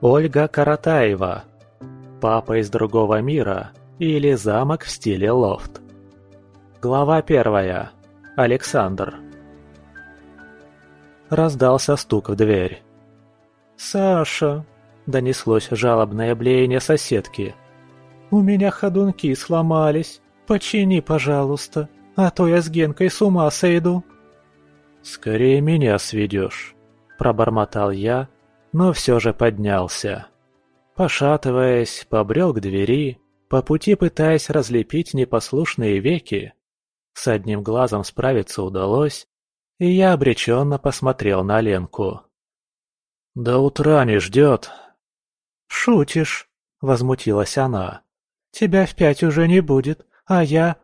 Ольга Каратаева. Папа из другого мира или замок в стиле лофт. Глава первая. Александр. Раздался стук в дверь. «Саша!» – донеслось жалобное блеяние соседки. «У меня ходунки сломались. Почини, пожалуйста, а то я с Генкой с ума сойду». «Скорее меня сведешь», – пробормотал я, но все же поднялся. Пошатываясь, побрел к двери, по пути пытаясь разлепить непослушные веки. С одним глазом справиться удалось, и я обреченно посмотрел на Ленку. «До утра не ждет». «Шутишь», — возмутилась она. «Тебя в пять уже не будет, а я...»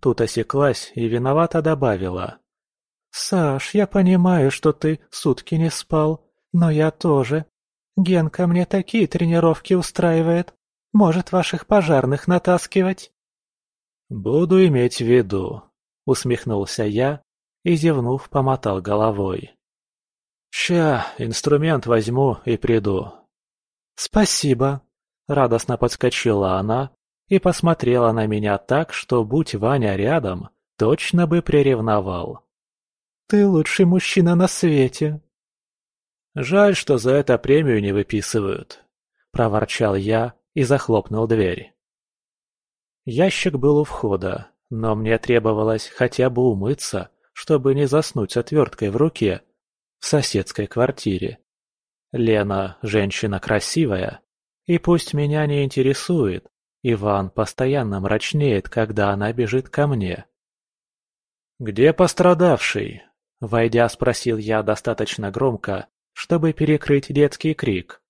Тут осеклась и виновато добавила. «Саш, я понимаю, что ты сутки не спал, но я тоже. Генка мне такие тренировки устраивает. Может, ваших пожарных натаскивать?» «Буду иметь в виду», — усмехнулся я и, зевнув, помотал головой. «Ща, инструмент возьму и приду». «Спасибо», — радостно подскочила она и посмотрела на меня так, что, будь Ваня рядом, точно бы приревновал. «Ты лучший мужчина на свете». «Жаль, что за это премию не выписывают», — проворчал я и захлопнул дверь. Ящик был у входа, но мне требовалось хотя бы умыться, чтобы не заснуть с отверткой в руке в соседской квартире. Лена – женщина красивая, и пусть меня не интересует, Иван постоянно мрачнеет, когда она бежит ко мне. «Где пострадавший?» – войдя, спросил я достаточно громко, чтобы перекрыть детский крик.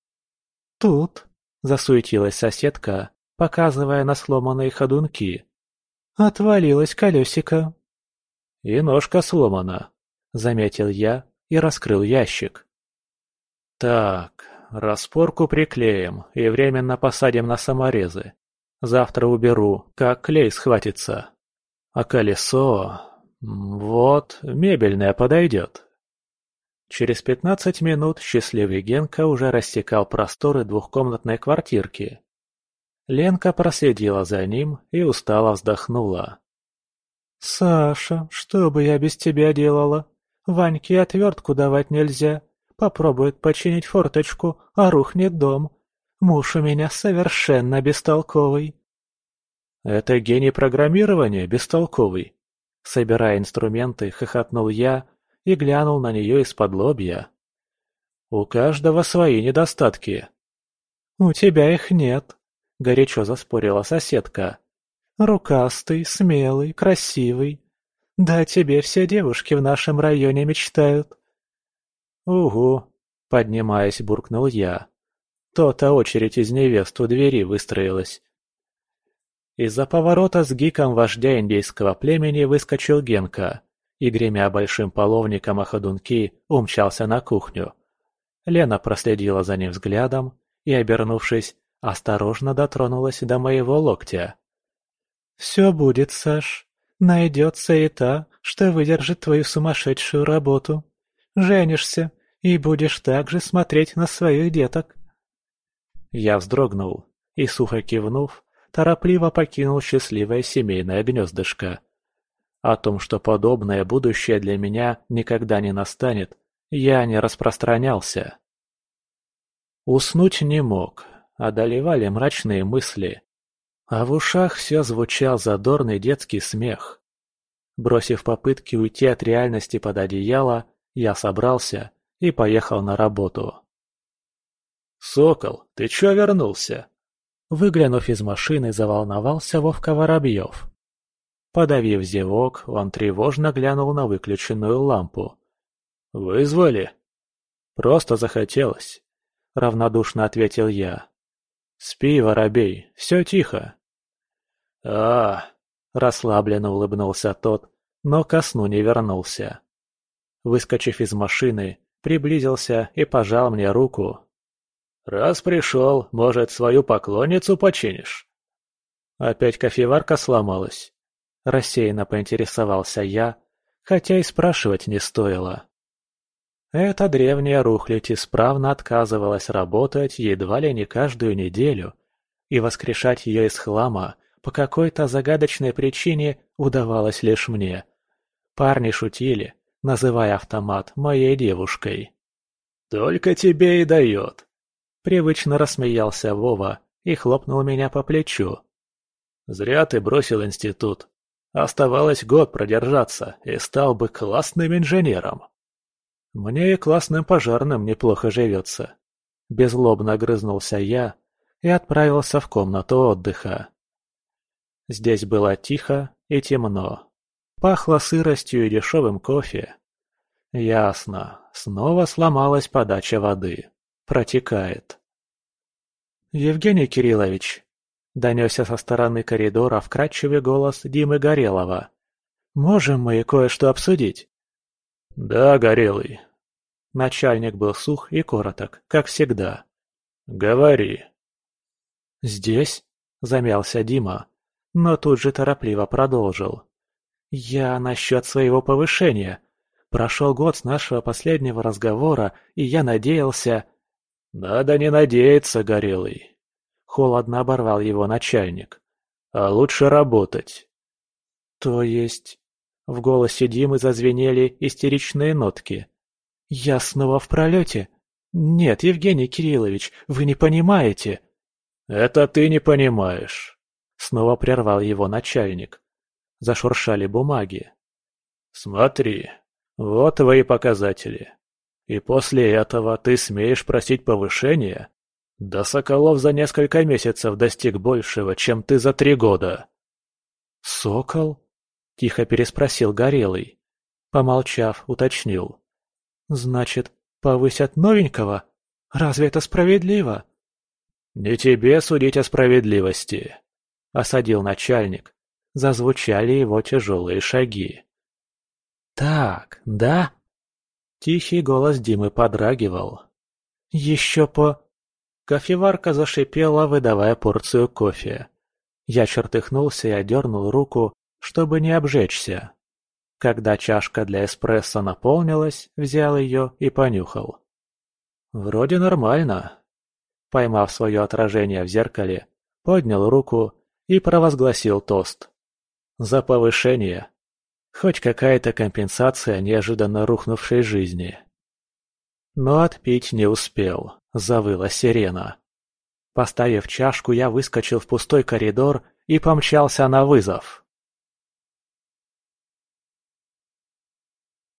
«Тут», – засуетилась соседка, показывая на сломанные ходунки. «Отвалилось колесико». «И ножка сломана», — заметил я и раскрыл ящик. «Так, распорку приклеим и временно посадим на саморезы. Завтра уберу, как клей схватится. А колесо... Вот, мебельное подойдет». Через пятнадцать минут счастливый Генка уже рассекал просторы двухкомнатной квартирки. Ленка проследила за ним и устало вздохнула. «Саша, что бы я без тебя делала? Ваньке отвертку давать нельзя. Попробует починить форточку, а рухнет дом. Муж у меня совершенно бестолковый». «Это гений программирования бестолковый?» Собирая инструменты, хохотнул я и глянул на нее из-под лобья. «У каждого свои недостатки». «У тебя их нет», — горячо заспорила соседка. Рукастый, смелый, красивый. Да тебе все девушки в нашем районе мечтают. Угу, поднимаясь, буркнул я. То-то очередь из невест у двери выстроилась. Из-за поворота с гиком вождя индейского племени выскочил Генка и, гремя большим половником о ходунки, умчался на кухню. Лена проследила за ним взглядом и, обернувшись, осторожно дотронулась до моего локтя. «Все будет, Саш. Найдется и та, что выдержит твою сумасшедшую работу. Женишься и будешь также смотреть на своих деток». Я вздрогнул и, сухо кивнув, торопливо покинул счастливое семейное гнездышко. О том, что подобное будущее для меня никогда не настанет, я не распространялся. Уснуть не мог, одолевали мрачные мысли. А в ушах все звучал задорный детский смех. Бросив попытки уйти от реальности под одеяло, я собрался и поехал на работу. «Сокол, ты чё вернулся?» Выглянув из машины, заволновался Вовка Воробьев. Подавив зевок, он тревожно глянул на выключенную лампу. «Вызвали?» «Просто захотелось», — равнодушно ответил я. «Спи, воробей, все тихо» а расслабленно улыбнулся тот, но ко сну не вернулся. Выскочив из машины, приблизился и пожал мне руку. «Раз пришел, может, свою поклонницу починишь?» Опять кофеварка сломалась. Рассеянно поинтересовался я, хотя и спрашивать не стоило. Эта древняя рухлядь исправно отказывалась работать едва ли не каждую неделю, и воскрешать ее из хлама по какой-то загадочной причине удавалось лишь мне. Парни шутили, называя автомат моей девушкой. «Только тебе и дает!» Привычно рассмеялся Вова и хлопнул меня по плечу. «Зря ты бросил институт. Оставалось год продержаться, и стал бы классным инженером». «Мне и классным пожарным неплохо живется». Безлобно огрызнулся я и отправился в комнату отдыха. Здесь было тихо и темно. Пахло сыростью и дешевым кофе. Ясно, снова сломалась подача воды. Протекает. «Евгений Кириллович», — донесся со стороны коридора вкрадчивый голос Димы Горелова. «Можем мы кое-что обсудить?» «Да, Горелый». Начальник был сух и короток, как всегда. «Говори». «Здесь?» — замялся Дима, но тут же торопливо продолжил. «Я насчет своего повышения. Прошел год с нашего последнего разговора, и я надеялся...» «Надо не надеяться, Горелый!» Холодно оборвал его начальник. «А лучше работать!» «То есть...» В голосе Димы зазвенели истеричные нотки. «Я снова в пролете? Нет, Евгений Кириллович, вы не понимаете!» «Это ты не понимаешь!» Снова прервал его начальник. Зашуршали бумаги. «Смотри, вот твои показатели. И после этого ты смеешь просить повышения? Да Соколов за несколько месяцев достиг большего, чем ты за три года!» «Сокол?» — тихо переспросил Горелый. Помолчав, уточнил. «Значит, повысят новенького? Разве это справедливо?» «Не тебе судить о справедливости», — осадил начальник. Зазвучали его тяжелые шаги. «Так, да?» Тихий голос Димы подрагивал. «Еще по...» Кофеварка зашипела, выдавая порцию кофе. Я чертыхнулся и одернул руку, чтобы не обжечься. Когда чашка для эспрессо наполнилась, взял ее и понюхал. Вроде нормально. Поймав свое отражение в зеркале, поднял руку и провозгласил тост. За повышение. Хоть какая-то компенсация неожиданно рухнувшей жизни. Но отпить не успел, завыла сирена. Поставив чашку, я выскочил в пустой коридор и помчался на вызов.